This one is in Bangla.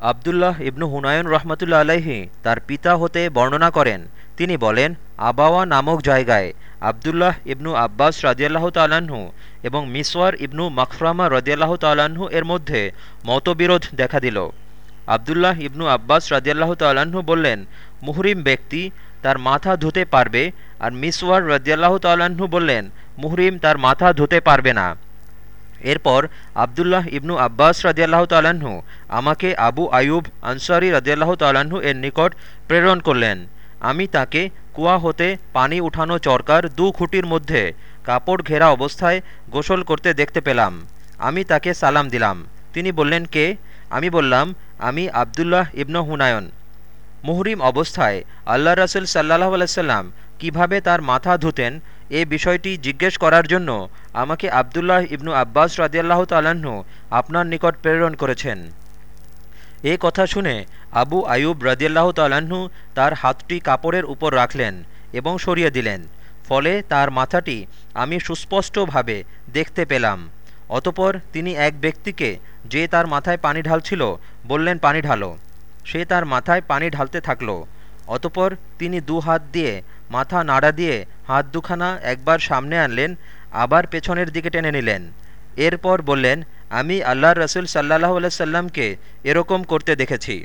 আবদুল্লাহ ইবনু হুনায়ন রহমতুল্লা আলাইহি তার পিতা হতে বর্ণনা করেন। তিনি বলেন, আবাওয়া নামক জায়গায় আবদুল্লাহ ইবনু আব্বাস রাজিয়াল্লাহ তাল্লাহ্ন এবং মিসওয়ার ইবনু মখরামা রদিয়াল্লাহ তাল্লাহ্ন এর মধ্যে মতবিরোধ দেখা দিল। আবদুল্লাহ ইবনু আব্বাস রাজিয়াল্লাহ তাল্লাহ্ন বললেন, মুহরিম ব্যক্তি তার মাথা ধুতে পারবে। আর মিসওয়ার রদিয়াল্লাহ তাল্লাহ্ন বললেন, মুহরিম তার মাথা ধুতে পারবে না। এরপর আবদুল্লাহ ইবনু আব্বাস রাজিয়াল্লাহ তাল্লাহ্ন আমাকে আবু আয়ুব আনসারি রাজিয়াল্লাহ তাল্লাহ্ন এর নিকট প্রেরণ করলেন। আমি তাকে কুয়া হতে পানি উঠানো চরকার দু খুঁটির মধ্যে কাপড় ঘেরা অবস্থায় গোসল করতে দেখতে পেলাম। আমি তাকে সালাম দিলাম। তিনি বললেন, কে? আমি বললাম, আমি আবদুল্লাহ ইবনু হুনায়ন। মুহরিম অবস্থায় আল্লাহ রসুল সাল্লাহ আলাইসাল্লাম কীভাবে তার মাথা ধুতেন এ বিষয়টি জিজ্ঞেস করার জন্য আমাকে আবদুল্লাহ ইবনু আব্বাস রাজিয়াল্লাহ তাল্লাহ্ন আপনার নিকট প্রেরণ করেছেন। এ কথা শুনে আবু আয়ুব রাজিয়াল্লাহ তাল্লাহ্ন তার হাতটি কাপড়ের উপর রাখলেন এবং সরিয়ে দিলেন। ফলে তার মাথাটি আমি সুস্পষ্টভাবে দেখতে পেলাম। অতপর তিনি এক ব্যক্তিকে যে তার মাথায় পানি ঢালছিল বললেন, পানি ঢালো। সে তার মাথায় পানি ঢালতে থাকল। অতপর তিনি দু হাত দিয়ে মাথা নাড়া দিয়ে হাত দুখানা একবার সামনে আনলেন, আবার পেছনের দিকে টেনে নিলেন। এরপর বললেন, আমি আল্লাহ রসুল সাল্লাহ সাল্লামকে এরকম করতে দেখেছি।